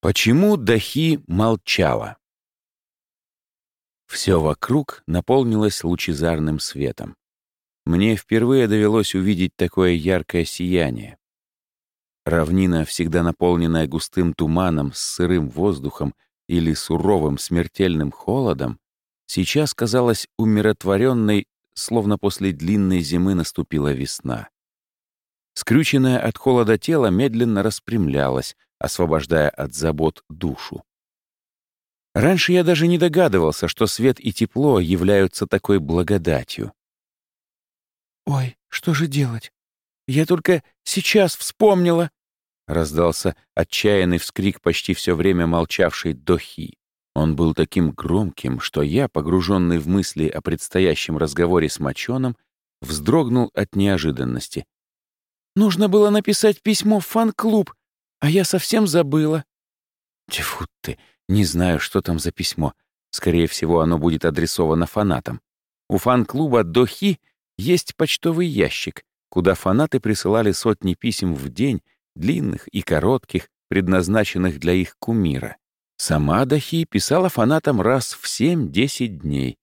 Почему Дахи молчала? Все вокруг наполнилось лучезарным светом. Мне впервые довелось увидеть такое яркое сияние. Равнина, всегда наполненная густым туманом с сырым воздухом или суровым смертельным холодом, сейчас казалась умиротворенной, словно после длинной зимы наступила весна. Скрюченное от холода тело медленно распрямлялось, освобождая от забот душу. Раньше я даже не догадывался, что свет и тепло являются такой благодатью. «Ой, что же делать? Я только сейчас вспомнила!» Раздался отчаянный вскрик почти все время молчавшей Дохи. Он был таким громким, что я, погруженный в мысли о предстоящем разговоре с Мочоном, вздрогнул от неожиданности. «Нужно было написать письмо в фан-клуб, а я совсем забыла». Тьфу ты, не знаю, что там за письмо. Скорее всего, оно будет адресовано фанатам. У фан-клуба «Дохи» есть почтовый ящик, куда фанаты присылали сотни писем в день, длинных и коротких, предназначенных для их кумира. Сама Дахи писала фанатам раз в 7-10 дней.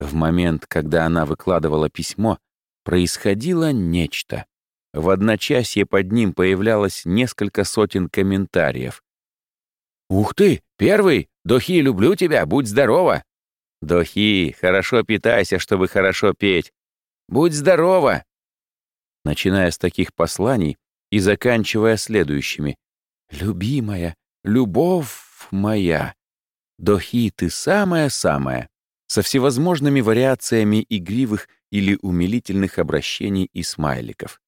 В момент, когда она выкладывала письмо, происходило нечто. В одночасье под ним появлялось несколько сотен комментариев. «Ух ты, первый! Дохи, люблю тебя, будь здорова!» «Дохи, хорошо питайся, чтобы хорошо петь! Будь здорова!» Начиная с таких посланий и заканчивая следующими. «Любимая, любовь моя! Дохи, ты самая-самая!» со всевозможными вариациями игривых или умилительных обращений и смайликов.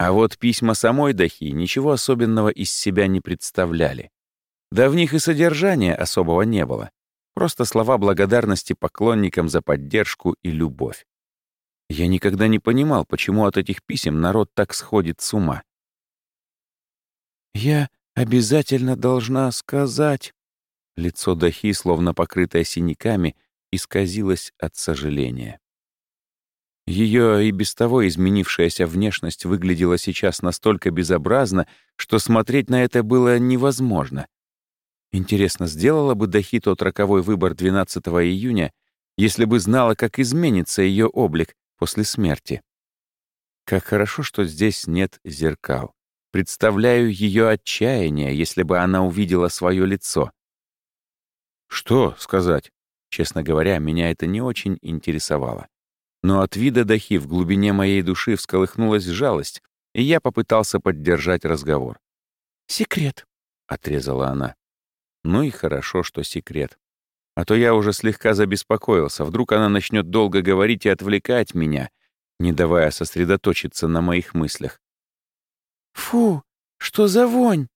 А вот письма самой Дахи ничего особенного из себя не представляли. Да в них и содержания особого не было. Просто слова благодарности поклонникам за поддержку и любовь. Я никогда не понимал, почему от этих писем народ так сходит с ума. «Я обязательно должна сказать...» Лицо Дахи, словно покрытое синяками, исказилось от сожаления. Ее и без того изменившаяся внешность выглядела сейчас настолько безобразно, что смотреть на это было невозможно. Интересно, сделала бы Дахи тот роковой выбор 12 июня, если бы знала, как изменится ее облик после смерти? Как хорошо, что здесь нет зеркал. Представляю ее отчаяние, если бы она увидела свое лицо. Что сказать? Честно говоря, меня это не очень интересовало. Но от вида Дахи в глубине моей души всколыхнулась жалость, и я попытался поддержать разговор. «Секрет», — отрезала она. Ну и хорошо, что секрет. А то я уже слегка забеспокоился. Вдруг она начнет долго говорить и отвлекать меня, не давая сосредоточиться на моих мыслях. «Фу, что за вонь?»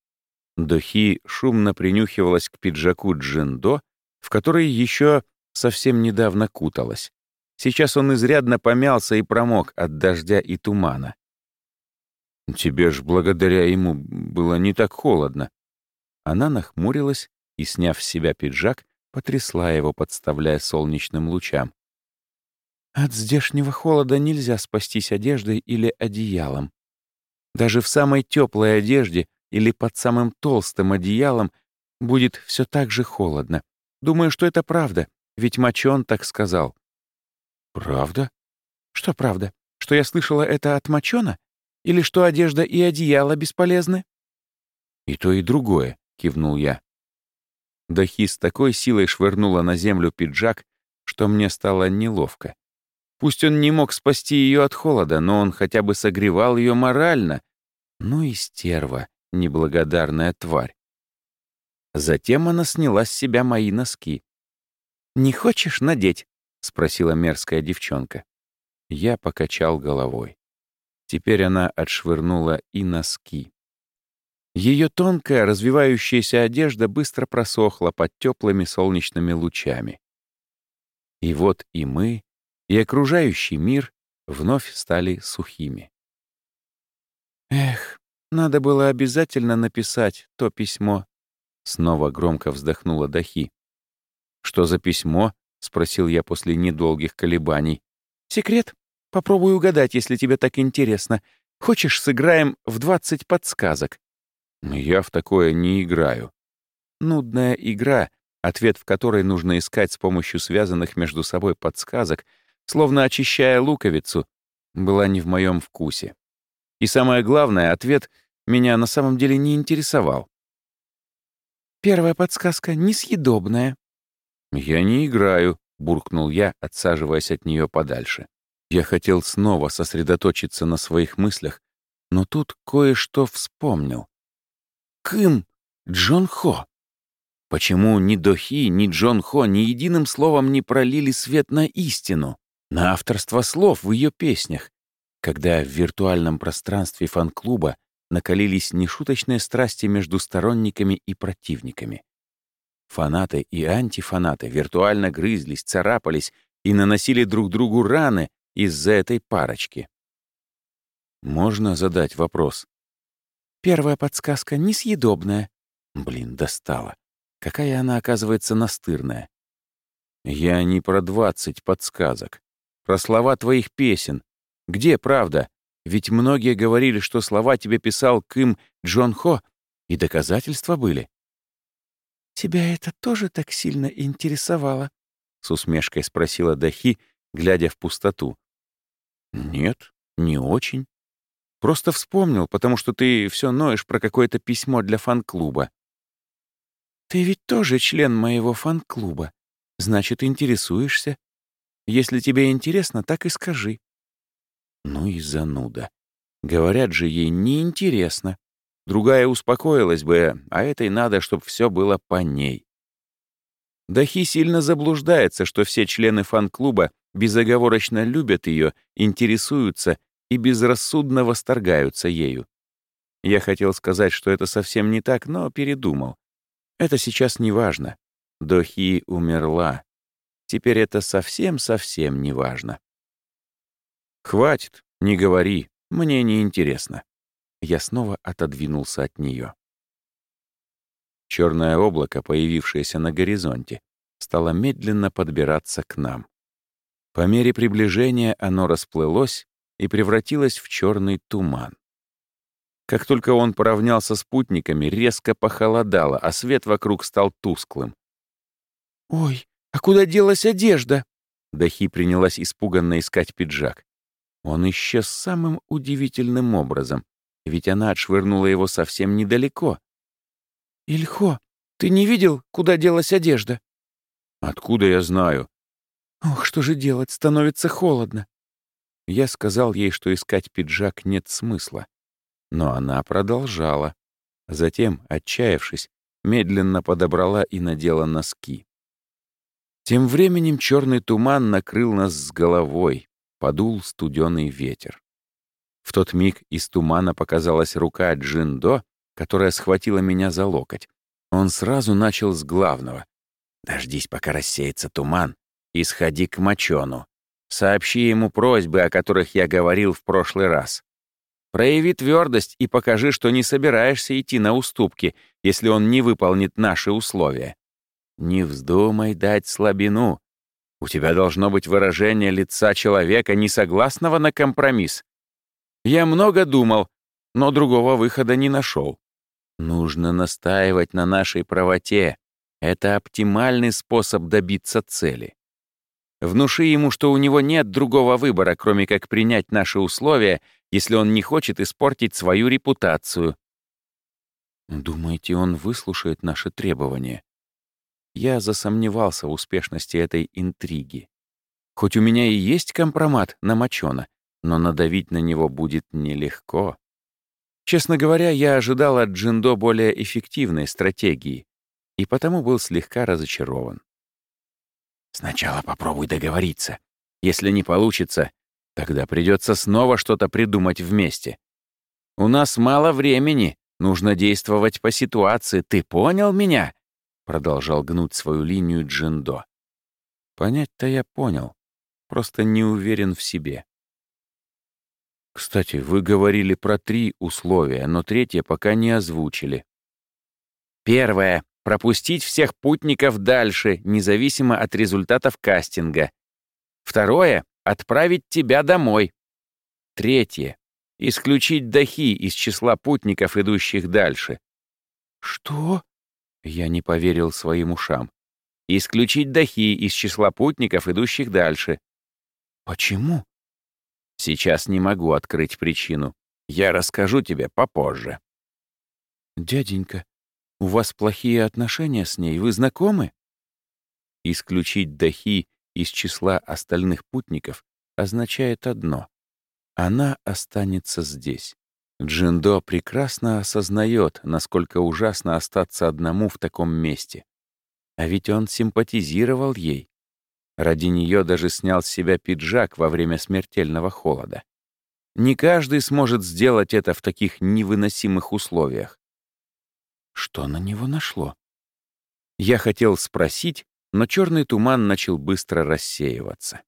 Дохи шумно принюхивалась к пиджаку Джиндо, в который еще совсем недавно куталась. Сейчас он изрядно помялся и промок от дождя и тумана. «Тебе ж благодаря ему было не так холодно». Она нахмурилась и, сняв с себя пиджак, потрясла его, подставляя солнечным лучам. «От здешнего холода нельзя спастись одеждой или одеялом. Даже в самой теплой одежде или под самым толстым одеялом будет все так же холодно. Думаю, что это правда, ведь Мачон так сказал. «Правда?» «Что правда? Что я слышала это от Мочона? Или что одежда и одеяло бесполезны?» «И то, и другое», — кивнул я. Дахи с такой силой швырнула на землю пиджак, что мне стало неловко. Пусть он не мог спасти ее от холода, но он хотя бы согревал ее морально. Ну и стерва, неблагодарная тварь. Затем она сняла с себя мои носки. «Не хочешь надеть?» — спросила мерзкая девчонка. Я покачал головой. Теперь она отшвырнула и носки. Ее тонкая, развивающаяся одежда быстро просохла под теплыми солнечными лучами. И вот и мы, и окружающий мир вновь стали сухими. «Эх, надо было обязательно написать то письмо», — снова громко вздохнула Дахи. «Что за письмо?» — спросил я после недолгих колебаний. «Секрет? Попробуй угадать, если тебе так интересно. Хочешь, сыграем в двадцать подсказок?» «Я в такое не играю». нудная игра, ответ в которой нужно искать с помощью связанных между собой подсказок, словно очищая луковицу, была не в моем вкусе. И самое главное, ответ меня на самом деле не интересовал. Первая подсказка несъедобная. «Я не играю», — буркнул я, отсаживаясь от нее подальше. Я хотел снова сосредоточиться на своих мыслях, но тут кое-что вспомнил. Кым Джон Хо. Почему ни Дохи, ни Джон Хо ни единым словом не пролили свет на истину, на авторство слов в ее песнях, когда в виртуальном пространстве фан-клуба накалились нешуточные страсти между сторонниками и противниками. Фанаты и антифанаты виртуально грызлись, царапались и наносили друг другу раны из-за этой парочки. Можно задать вопрос? Первая подсказка несъедобная. Блин, достала. Какая она, оказывается, настырная. Я не про двадцать подсказок. Про слова твоих песен. Где правда? Ведь многие говорили, что слова тебе писал Кым Джон Хо, и доказательства были. «Тебя это тоже так сильно интересовало?» — с усмешкой спросила Дахи, глядя в пустоту. «Нет, не очень. Просто вспомнил, потому что ты все ноешь про какое-то письмо для фан-клуба». «Ты ведь тоже член моего фан-клуба. Значит, интересуешься. Если тебе интересно, так и скажи». Ну и зануда. Говорят же, ей неинтересно. Другая успокоилась бы, а этой надо, чтобы все было по ней. Дахи сильно заблуждается, что все члены фан-клуба безоговорочно любят ее, интересуются и безрассудно восторгаются ею. Я хотел сказать, что это совсем не так, но передумал. Это сейчас не важно. Дохи умерла. Теперь это совсем-совсем не важно. «Хватит, не говори, мне не интересно». Я снова отодвинулся от нее. Черное облако, появившееся на горизонте, стало медленно подбираться к нам. По мере приближения оно расплылось и превратилось в черный туман. Как только он поравнялся с спутниками, резко похолодало, а свет вокруг стал тусклым. «Ой, а куда делась одежда?» Дахи принялась испуганно искать пиджак. Он исчез самым удивительным образом, ведь она отшвырнула его совсем недалеко. «Ильхо, ты не видел, куда делась одежда?» «Откуда я знаю?» «Ох, что же делать, становится холодно». Я сказал ей, что искать пиджак нет смысла. Но она продолжала. Затем, отчаявшись, медленно подобрала и надела носки. Тем временем черный туман накрыл нас с головой, подул студеный ветер. В тот миг из тумана показалась рука Джиндо, которая схватила меня за локоть. Он сразу начал с главного. «Дождись, пока рассеется туман, и сходи к Мочону. Сообщи ему просьбы, о которых я говорил в прошлый раз. Прояви твердость и покажи, что не собираешься идти на уступки, если он не выполнит наши условия. Не вздумай дать слабину, у тебя должно быть выражение лица человека, не согласного на компромисс. Я много думал, но другого выхода не нашел. Нужно настаивать на нашей правоте. Это оптимальный способ добиться цели. Внуши ему, что у него нет другого выбора, кроме как принять наши условия, если он не хочет испортить свою репутацию. Думаете, он выслушает наши требования? Я засомневался в успешности этой интриги. Хоть у меня и есть компромат на Мочона, но надавить на него будет нелегко. Честно говоря, я ожидал от Джиндо более эффективной стратегии, и потому был слегка разочарован. Сначала попробуй договориться. Если не получится, тогда придется снова что-то придумать вместе. У нас мало времени, нужно действовать по ситуации, ты понял меня? Продолжал гнуть свою линию Джиндо. Понять-то я понял, просто не уверен в себе. Кстати, вы говорили про три условия, но третье пока не озвучили. Первое — пропустить всех путников дальше, независимо от результатов кастинга. Второе — отправить тебя домой. Третье — исключить Дахи из числа путников, идущих дальше. «Что? Я не поверил своим ушам. «Исключить Дахи из числа путников, идущих дальше». «Почему?» «Сейчас не могу открыть причину. Я расскажу тебе попозже». «Дяденька, у вас плохие отношения с ней, вы знакомы?» Исключить Дахи из числа остальных путников означает одно — она останется здесь. Джиндо прекрасно осознает, насколько ужасно остаться одному в таком месте. А ведь он симпатизировал ей. Ради нее даже снял с себя пиджак во время смертельного холода. Не каждый сможет сделать это в таких невыносимых условиях. Что на него нашло? Я хотел спросить, но черный туман начал быстро рассеиваться.